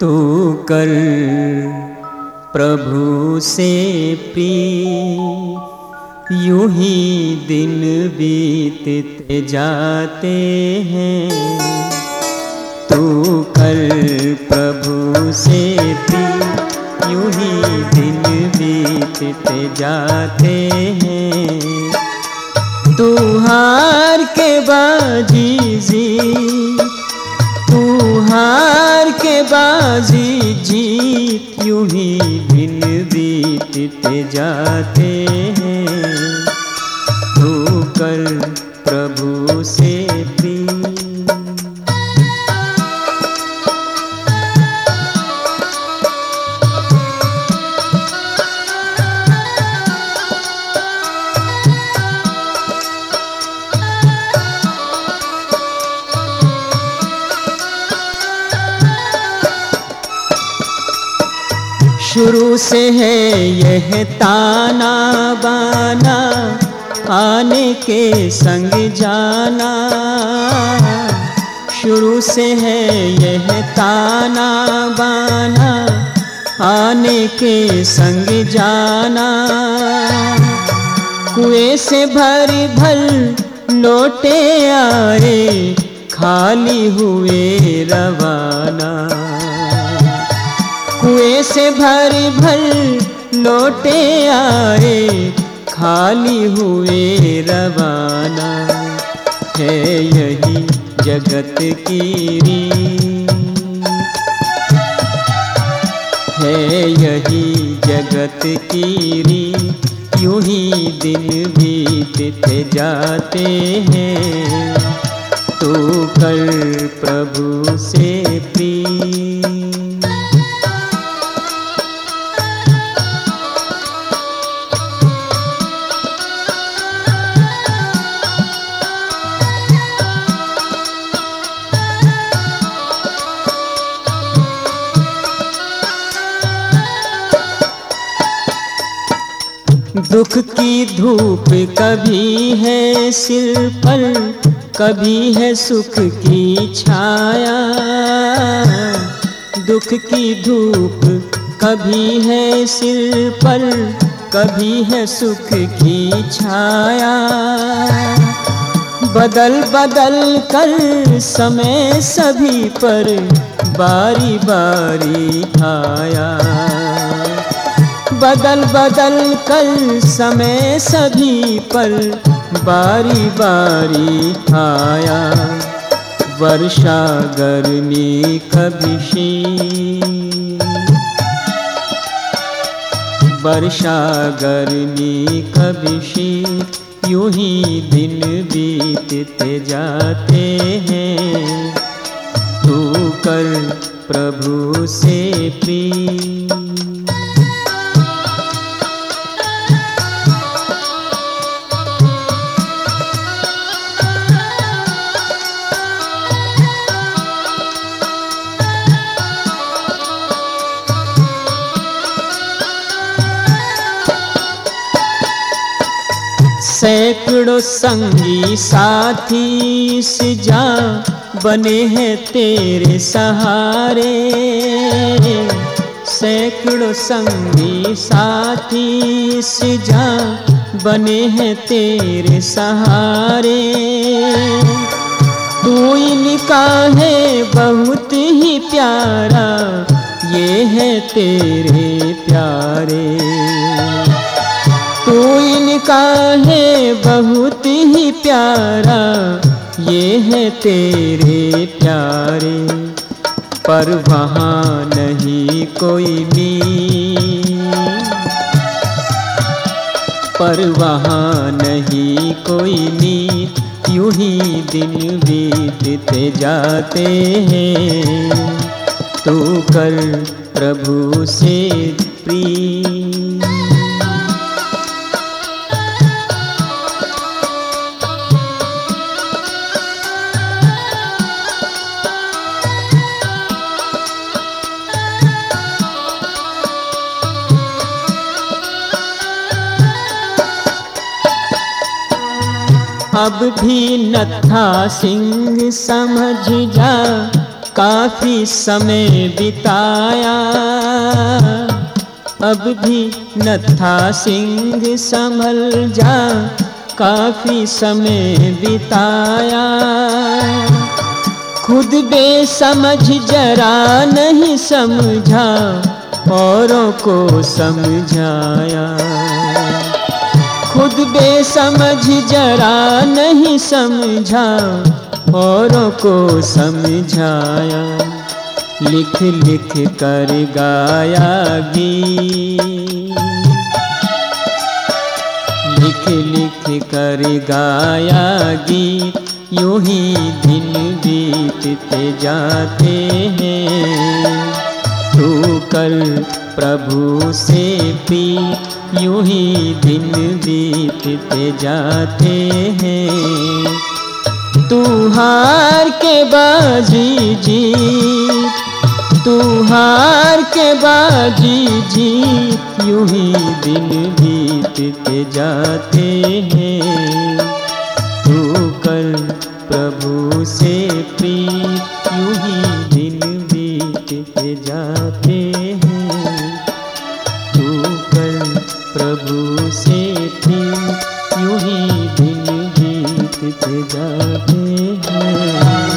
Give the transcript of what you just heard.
तू कर प्रभु से प्रिय यूँ ही दिन बीतते जाते हैं। तू कर प्रभु से प्रिय यूँ ही दिन बीतते जाते हैं। तू हार के बाजी तू हार के बाजी जीत यूँ ही दिन बीतते जाते हैं। शुरू से है यह ताना बाना, आने के संग जाना। शुरू से है यह ताना बाना, आने के संग जाना। कुएँ से भर भर लोटे आए खाली हुए रवाना। से भर भर लोटे आए, खाली हुए रवाना है यही जगत की है यही जगत की रीत, यूँ ही दिन बीतते जाते हैं। तू कर प्रभु से प्रिय दुख की धूप कभी है सिर पर, कभी है सुख की छाया। दुख की धूप कभी है सिर पर, कभी है सुख की छाया। बदल बदल कर समय सभी पर बारी बारी आया। बदल बदल कर समय सभी पर बारी बारी आया। वर्षा गर्मी कभी वर्षा गर्मी कभी यूँ ही दिन बीतते जाते हैं। तू कर प्रभु से प्रिय सैकड़ों संगी साथी सजा बने हैं तेरे सहारे। सैकड़ों संगी साथी सजा बने हैं तेरे सहारे। तू इनका है बहुत ही प्यारा, ये है तेरे प्यारे। इनका है बहुत ही प्यारा, ये है तेरे प्यारे। पर वहाँ नहीं कोई मीत। पर वहाँ नहीं कोई मीत, यूँ ही दिन बीतते जाते हैं। तू कर प्रभु से प्रिय अब भी नथा सिंह समझ जा, काफ़ी समय बिताया। अब भी नथा सिंह संभल जा, काफ़ी समय बिताया। खुद बेसमझ जरा नहीं समझा, औरों को समझाया। खुद बेसमझ जरा नहीं समझा औरों को समझाया। लिख लिख कर गाया गीत। लिख लिख कर गाया गीत। यूँ ही दिन बीतते जाते हैं। तू कल प्रभु से पी यूँ ही दिन बीतते जाते हैं। तू हार के बाजी जीत तू हार के बाजी जीत यूँ ही दिन बीतते जाते हैं। तू कल प्रभु से प्रीत से प्रीत यूँ ही दिन बीतते जाते हैं।